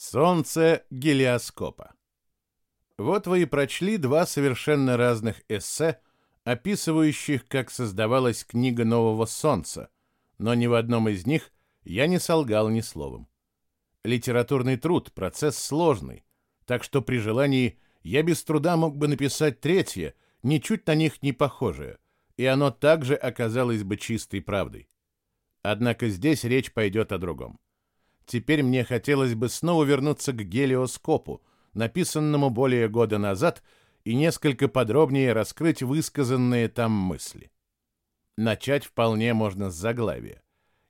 Солнце гелиоскопа. Вот вы и прочли два совершенно разных эссе, описывающих, как создавалась книга нового Солнца, но ни в одном из них я не солгал ни словом. Литературный труд — процесс сложный, так что при желании я без труда мог бы написать третье, ничуть на них не похожее, и оно также оказалось бы чистой правдой. Однако здесь речь пойдет о другом. Теперь мне хотелось бы снова вернуться к гелиоскопу, написанному более года назад, и несколько подробнее раскрыть высказанные там мысли. Начать вполне можно с заглавия.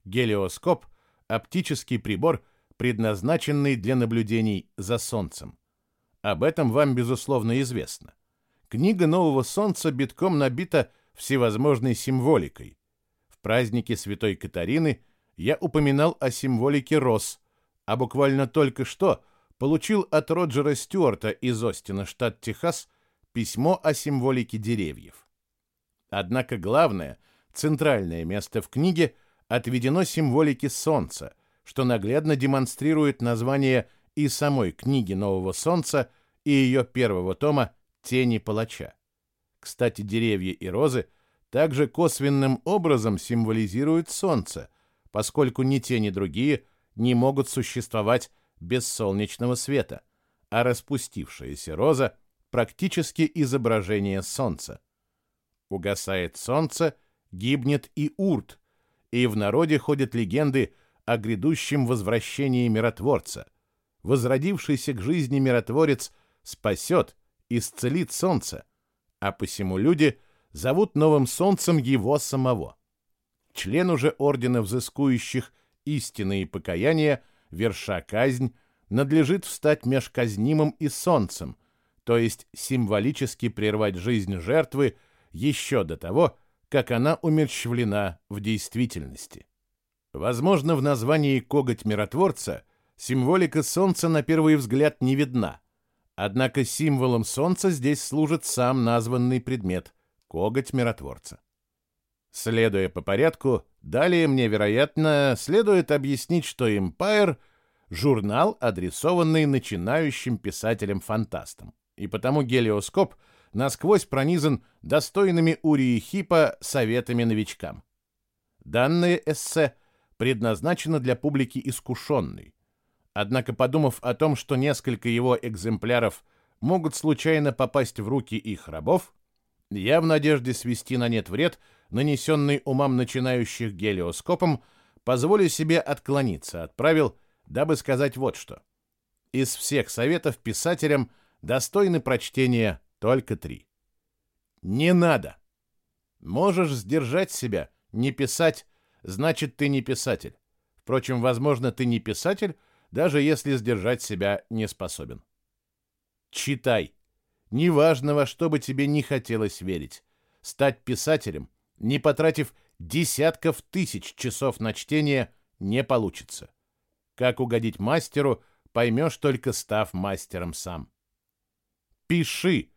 Гелиоскоп — оптический прибор, предназначенный для наблюдений за Солнцем. Об этом вам, безусловно, известно. Книга нового Солнца битком набита всевозможной символикой. В празднике Святой Катарины я упоминал о символике роз, а буквально только что получил от Роджера Стюарта из Остина, штат Техас, письмо о символике деревьев. Однако главное, центральное место в книге отведено символике Солнца, что наглядно демонстрирует название и самой книги Нового Солнца, и ее первого тома «Тени палача». Кстати, деревья и розы также косвенным образом символизируют Солнце – поскольку ни те, ни другие не могут существовать без солнечного света, а распустившаяся роза практически изображение солнца. Угасает солнце, гибнет и урт, и в народе ходят легенды о грядущем возвращении миротворца. Возродившийся к жизни миротворец спасет, исцелит солнце, а посему люди зовут новым солнцем его самого члену же ордена взыскующих истины и покаяния, верша казнь, надлежит встать меж казнимым и солнцем, то есть символически прервать жизнь жертвы еще до того, как она умерщвлена в действительности. Возможно, в названии «коготь миротворца» символика солнца на первый взгляд не видна, однако символом солнца здесь служит сам названный предмет – коготь миротворца. Следуя по порядку, далее мне, вероятно, следует объяснить, что Empire — журнал, адресованный начинающим писателям-фантастам, и потому гелиоскоп насквозь пронизан достойными Урии Хипа советами новичкам. Данное эссе предназначено для публики искушенной. Однако, подумав о том, что несколько его экземпляров могут случайно попасть в руки их рабов, я в надежде свести на нет вред — нанесенный умам начинающих гелиоскопом, позволю себе отклониться от правил, дабы сказать вот что. Из всех советов писателям достойны прочтения только три. Не надо. Можешь сдержать себя, не писать, значит, ты не писатель. Впрочем, возможно, ты не писатель, даже если сдержать себя не способен. Читай. Неважно, во что бы тебе не хотелось верить. Стать писателем не потратив десятков тысяч часов на чтение, не получится. Как угодить мастеру, поймешь только став мастером сам. Пиши.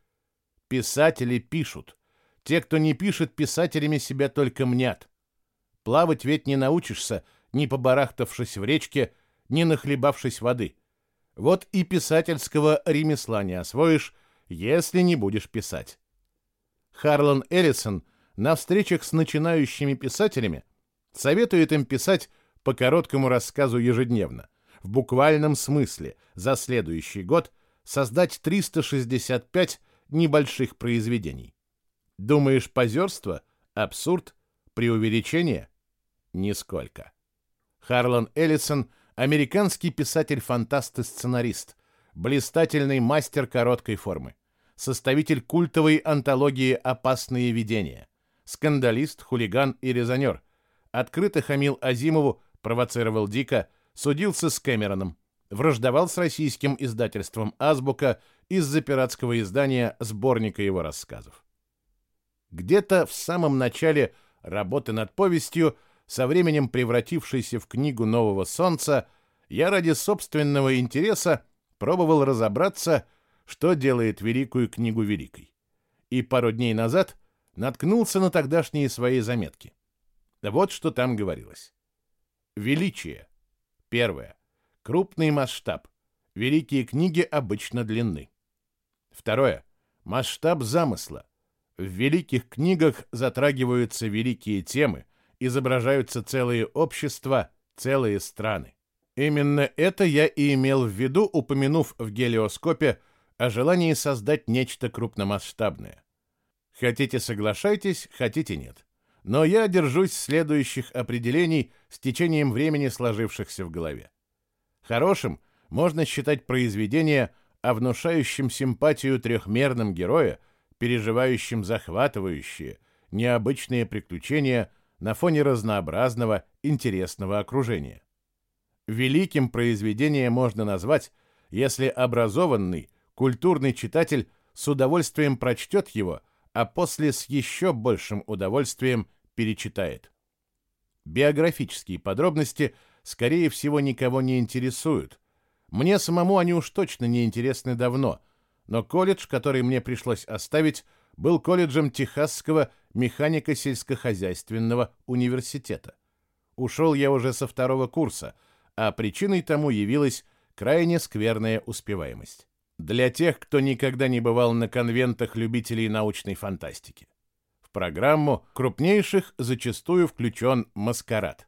Писатели пишут. Те, кто не пишет, писателями себя только мнят. Плавать ведь не научишься, не побарахтавшись в речке, не нахлебавшись воды. Вот и писательского ремесла не освоишь, если не будешь писать. Харлан Эллисон на встречах с начинающими писателями советует им писать по короткому рассказу ежедневно, в буквальном смысле за следующий год создать 365 небольших произведений. Думаешь, позерство? Абсурд? Преувеличение? Нисколько. Харлан Эллисон – американский писатель-фантаст и сценарист, блистательный мастер короткой формы, составитель культовой антологии «Опасные видения», скандалист, хулиган и резонер. Открыто хамил Азимову, провоцировал Дика, судился с Кэмероном, враждовал с российским издательством «Азбука» из-за пиратского издания сборника его рассказов. Где-то в самом начале работы над повестью, со временем превратившейся в книгу «Нового солнца», я ради собственного интереса пробовал разобраться, что делает великую книгу великой. И пару дней назад наткнулся на тогдашние свои заметки. Вот что там говорилось. Величие. Первое. Крупный масштаб. Великие книги обычно длинны. Второе. Масштаб замысла. В великих книгах затрагиваются великие темы, изображаются целые общества, целые страны. Именно это я и имел в виду, упомянув в гелиоскопе о желании создать нечто крупномасштабное. Хотите соглашайтесь, хотите нет. Но я держусь следующих определений с течением времени сложившихся в голове. Хорошим можно считать произведение о внушающем симпатию трехмерном герое, переживающем захватывающие, необычные приключения на фоне разнообразного, интересного окружения. Великим произведением можно назвать, если образованный, культурный читатель с удовольствием прочтет его, а после с еще большим удовольствием перечитает. Биографические подробности, скорее всего, никого не интересуют. Мне самому они уж точно не интересны давно, но колледж, который мне пришлось оставить, был колледжем Техасского механико-сельскохозяйственного университета. Ушел я уже со второго курса, а причиной тому явилась крайне скверная успеваемость для тех, кто никогда не бывал на конвентах любителей научной фантастики. В программу крупнейших зачастую включен маскарад.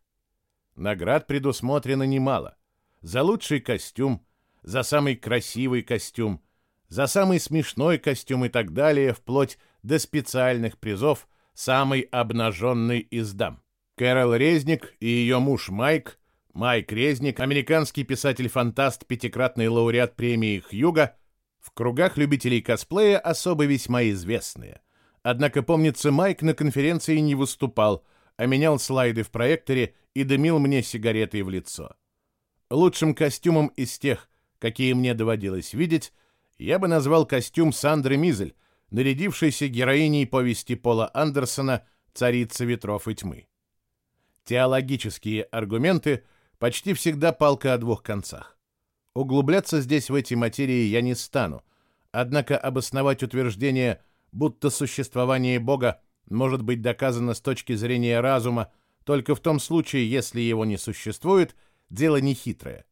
Наград предусмотрено немало. За лучший костюм, за самый красивый костюм, за самый смешной костюм и так далее, вплоть до специальных призов «Самый обнаженный из дам». Кэрол Резник и ее муж Майк, Майк Резник, американский писатель-фантаст, пятикратный лауреат премии Хьюга, в кругах любителей косплея особо весьма известные. Однако, помнится, Майк на конференции не выступал, а менял слайды в проекторе и дымил мне сигаретой в лицо. Лучшим костюмом из тех, какие мне доводилось видеть, я бы назвал костюм Сандры Мизель, нарядившейся героиней повести Пола Андерсона «Царица ветров и тьмы». Теологические аргументы почти всегда палка о двух концах. Углубляться здесь в эти материи я не стану, однако обосновать утверждение, будто существование Бога может быть доказано с точки зрения разума только в том случае, если его не существует, дело нехитрое.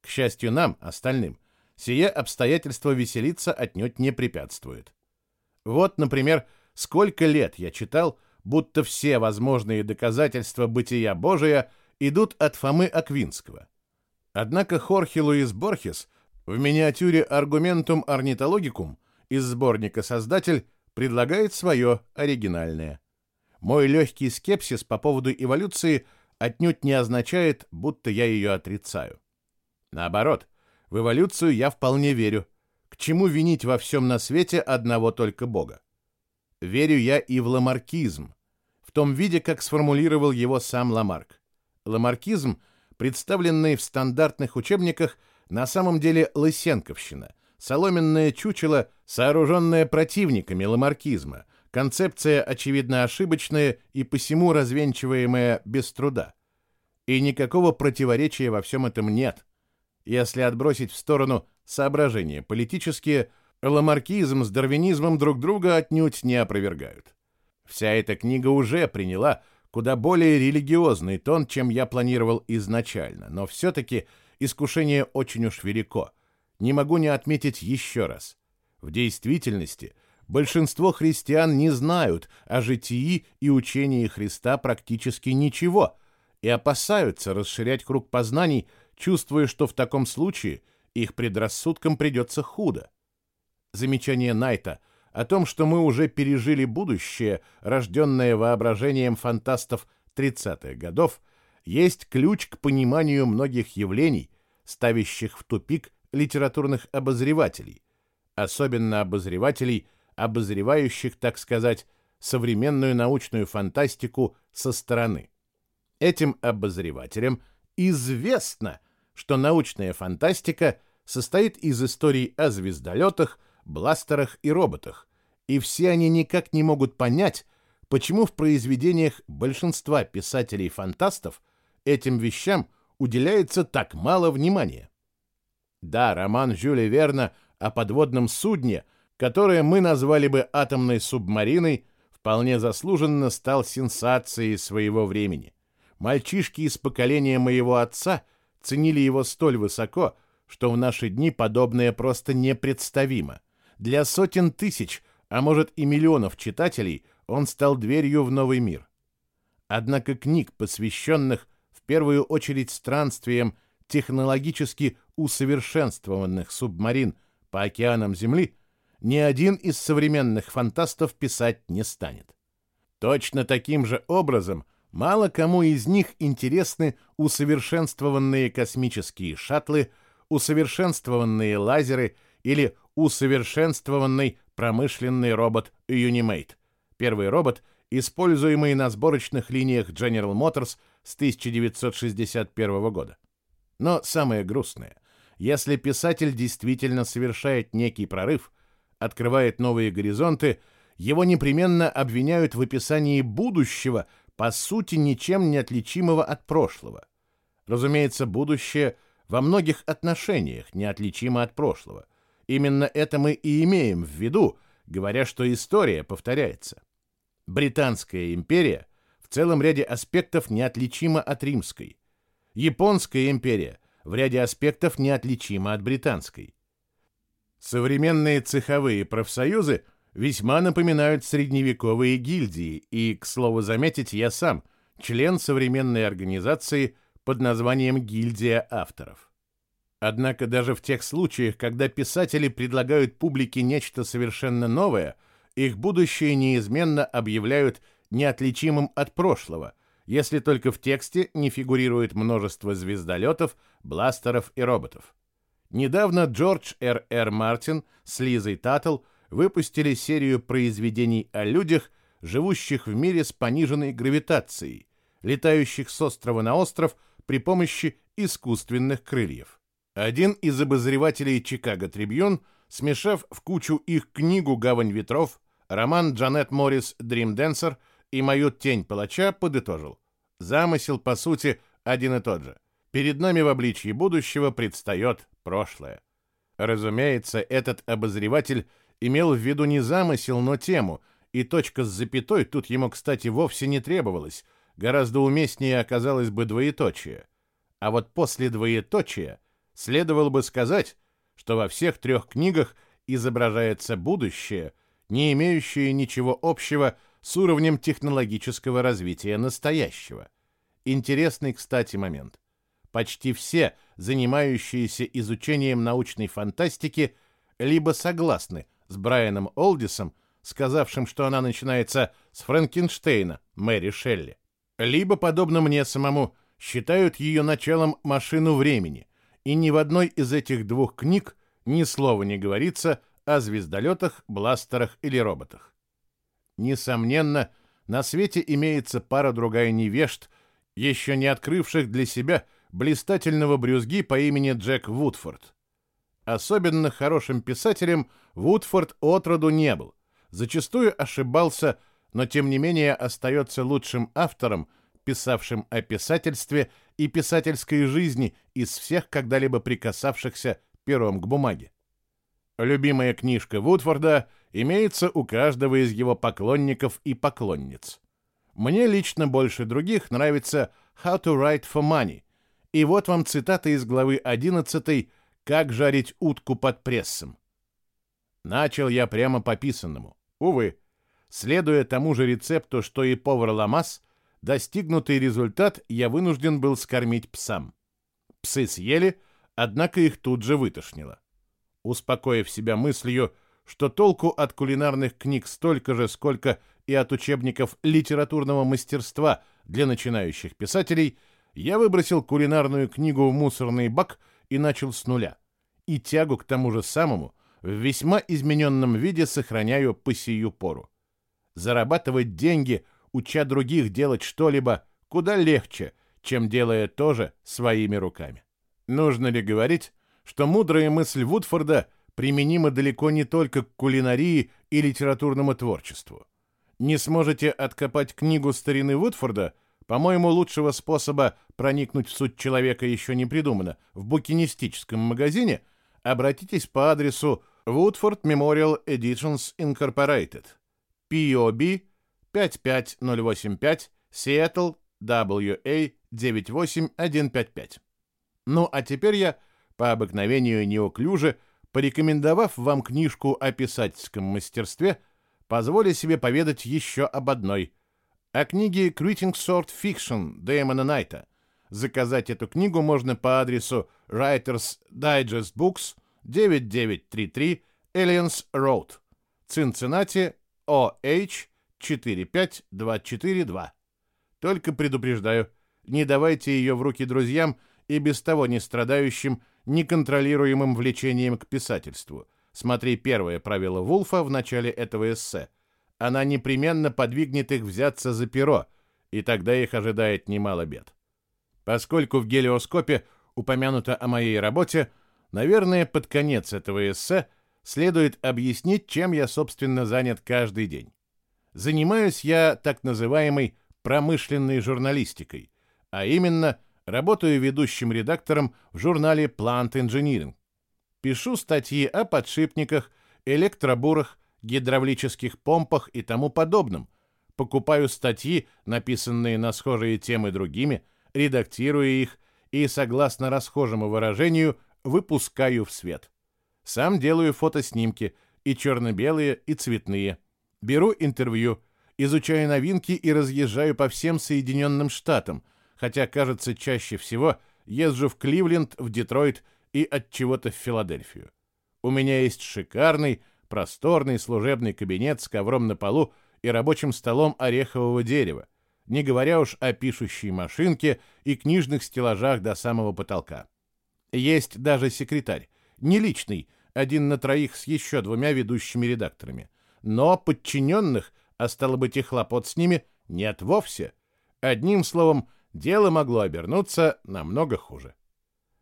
К счастью нам, остальным, сие обстоятельство веселиться отнюдь не препятствует. Вот, например, сколько лет я читал, будто все возможные доказательства бытия Божия идут от Фомы Аквинского – Однако Хорхе Луис Борхес в миниатюре «Аргументум орнитологикум» из сборника «Создатель» предлагает свое оригинальное. Мой легкий скепсис по поводу эволюции отнюдь не означает, будто я ее отрицаю. Наоборот, в эволюцию я вполне верю. К чему винить во всем на свете одного только Бога? Верю я и в ламаркизм, в том виде, как сформулировал его сам Ламарк. Ламаркизм представленные в стандартных учебниках, на самом деле лысенковщина, соломенное чучело, сооруженное противниками ламаркизма, концепция, очевидно, ошибочная и посему развенчиваемая без труда. И никакого противоречия во всем этом нет. Если отбросить в сторону соображения политические, ламаркизм с дарвинизмом друг друга отнюдь не опровергают. Вся эта книга уже приняла куда более религиозный тон, чем я планировал изначально, но все-таки искушение очень уж велико. Не могу не отметить еще раз. В действительности большинство христиан не знают о житии и учении Христа практически ничего и опасаются расширять круг познаний, чувствуя, что в таком случае их предрассудкам придется худо. Замечание Найта о том, что мы уже пережили будущее, рожденное воображением фантастов 30-х годов, есть ключ к пониманию многих явлений, ставящих в тупик литературных обозревателей, особенно обозревателей, обозревающих, так сказать, современную научную фантастику со стороны. Этим обозревателям известно, что научная фантастика состоит из историй о звездолетах, бластерах и роботах, и все они никак не могут понять, почему в произведениях большинства писателей-фантастов этим вещам уделяется так мало внимания. Да, роман Жюля Верна о подводном судне, которое мы назвали бы атомной субмариной, вполне заслуженно стал сенсацией своего времени. Мальчишки из поколения моего отца ценили его столь высоко, что в наши дни подобное просто непредставимо. Для сотен тысяч, а может и миллионов читателей, он стал дверью в новый мир. Однако книг, посвященных в первую очередь странствиям технологически усовершенствованных субмарин по океанам Земли, ни один из современных фантастов писать не станет. Точно таким же образом мало кому из них интересны усовершенствованные космические шаттлы, усовершенствованные лазеры или усовершенствованный промышленный робот Unimate. Первый робот, используемый на сборочных линиях General Motors с 1961 года. Но самое грустное, если писатель действительно совершает некий прорыв, открывает новые горизонты, его непременно обвиняют в описании будущего, по сути, ничем не отличимого от прошлого. Разумеется, будущее во многих отношениях неотличимо от прошлого. Именно это мы и имеем в виду, говоря, что история повторяется. Британская империя в целом ряде аспектов неотличима от римской. Японская империя в ряде аспектов неотличима от британской. Современные цеховые профсоюзы весьма напоминают средневековые гильдии, и, к слову заметить, я сам член современной организации под названием «Гильдия авторов». Однако даже в тех случаях, когда писатели предлагают публике нечто совершенно новое, их будущее неизменно объявляют неотличимым от прошлого, если только в тексте не фигурирует множество звездолетов, бластеров и роботов. Недавно Джордж Р. Р. Мартин с Лизой Таттл выпустили серию произведений о людях, живущих в мире с пониженной гравитацией, летающих с острова на остров при помощи искусственных крыльев. Один из обозревателей Чикаго Трибьюн, смешав в кучу их книгу «Гавань ветров», роман Джанет Моррис «Дрим Дэнсер» и мою «Тень палача» подытожил. Замысел, по сути, один и тот же. Перед нами в обличье будущего предстает прошлое. Разумеется, этот обозреватель имел в виду не замысел, но тему, и точка с запятой тут ему, кстати, вовсе не требовалась, гораздо уместнее оказалось бы двоеточие. А вот после двоеточия следовало бы сказать, что во всех трех книгах изображается будущее, не имеющее ничего общего с уровнем технологического развития настоящего. Интересный, кстати, момент. Почти все, занимающиеся изучением научной фантастики, либо согласны с Брайаном Олдисом, сказавшим, что она начинается с Франкенштейна, Мэри Шелли, либо, подобно мне самому, считают ее началом «Машину времени», и ни в одной из этих двух книг ни слова не говорится о звездолетах, бластерах или роботах. Несомненно, на свете имеется пара-другая невежд, еще не открывших для себя блистательного брюзги по имени Джек Вудфорд. Особенно хорошим писателем Вудфорд отроду не был. Зачастую ошибался, но тем не менее остается лучшим автором, писавшим о писательстве и писательской жизни из всех когда-либо прикасавшихся пером к бумаге. Любимая книжка Вудфорда имеется у каждого из его поклонников и поклонниц. Мне лично больше других нравится «How to write for money», и вот вам цитата из главы 11 «Как жарить утку под прессом». Начал я прямо по писанному. Увы, следуя тому же рецепту, что и повар Ламас, достигнутый результат я вынужден был скормить псам. Псы съели, однако их тут же вытошнило. Успокоив себя мыслью, что толку от кулинарных книг столько же, сколько и от учебников литературного мастерства для начинающих писателей, я выбросил кулинарную книгу в мусорный бак и начал с нуля. И тягу к тому же самому в весьма измененном виде сохраняю по сию пору. Зарабатывать деньги, уча других делать что-либо, куда легче, чем делая то же своими руками. Нужно ли говорить, что мудрая мысль Вудфорда применима далеко не только к кулинарии и литературному творчеству. Не сможете откопать книгу старины Вудфорда, по-моему, лучшего способа проникнуть в суть человека еще не придумано. В букинистическом магазине обратитесь по адресу Woodford Memorial Editions Incorporated, POB 55085, Seattle, WA 98155. Ну, а теперь я по обыкновению неуклюже, порекомендовав вам книжку о писательском мастерстве, позволю себе поведать еще об одной. О книге «Creating Short Fiction» Дэймона Найта. Заказать эту книгу можно по адресу Writers Digest Books, 9933 Aliens Road, Цинциннати, OH 45242. Только предупреждаю, не давайте ее в руки друзьям и без того не страдающим неконтролируемым влечением к писательству. Смотри первое правило Вулфа в начале этого эссе. Она непременно подвигнет их взяться за перо, и тогда их ожидает немало бед. Поскольку в гелиоскопе упомянуто о моей работе, наверное, под конец этого эссе следует объяснить, чем я, собственно, занят каждый день. Занимаюсь я так называемой промышленной журналистикой, а именно работаю ведущим редактором в журнале Plant Engineering. Пишу статьи о подшипниках, электробурах, гидравлических помпах и тому подобном. Покупаю статьи, написанные на схожие темы другими, редактирую их и, согласно расхожему выражению, выпускаю в свет. Сам делаю фотоснимки, и черно-белые, и цветные. Беру интервью, изучаю новинки и разъезжаю по всем Соединенным Штатам, хотя, кажется, чаще всего езжу в Кливленд, в Детройт и от чего-то в Филадельфию. У меня есть шикарный, просторный служебный кабинет с ковром на полу и рабочим столом орехового дерева, не говоря уж о пишущей машинке и книжных стеллажах до самого потолка. Есть даже секретарь, не личный, один на троих с еще двумя ведущими редакторами. Но подчиненных, а стало быть и хлопот с ними, нет вовсе. Одним словом, дело могло обернуться намного хуже.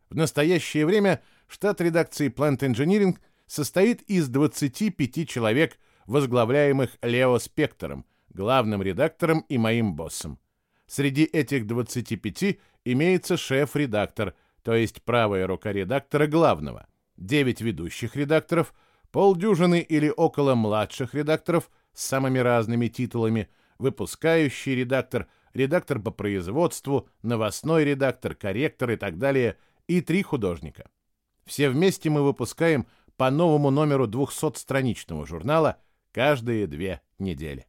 В настоящее время штат редакции Plant Engineering состоит из 25 человек, возглавляемых Лео Спектором, главным редактором и моим боссом. Среди этих 25 имеется шеф-редактор, то есть правая рука редактора главного, 9 ведущих редакторов, полдюжины или около младших редакторов с самыми разными титулами, выпускающий редактор, редактор по производству, новостной редактор, корректор и так далее, и три художника. Все вместе мы выпускаем по новому номеру 200-страничного журнала каждые две недели.